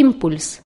импульс.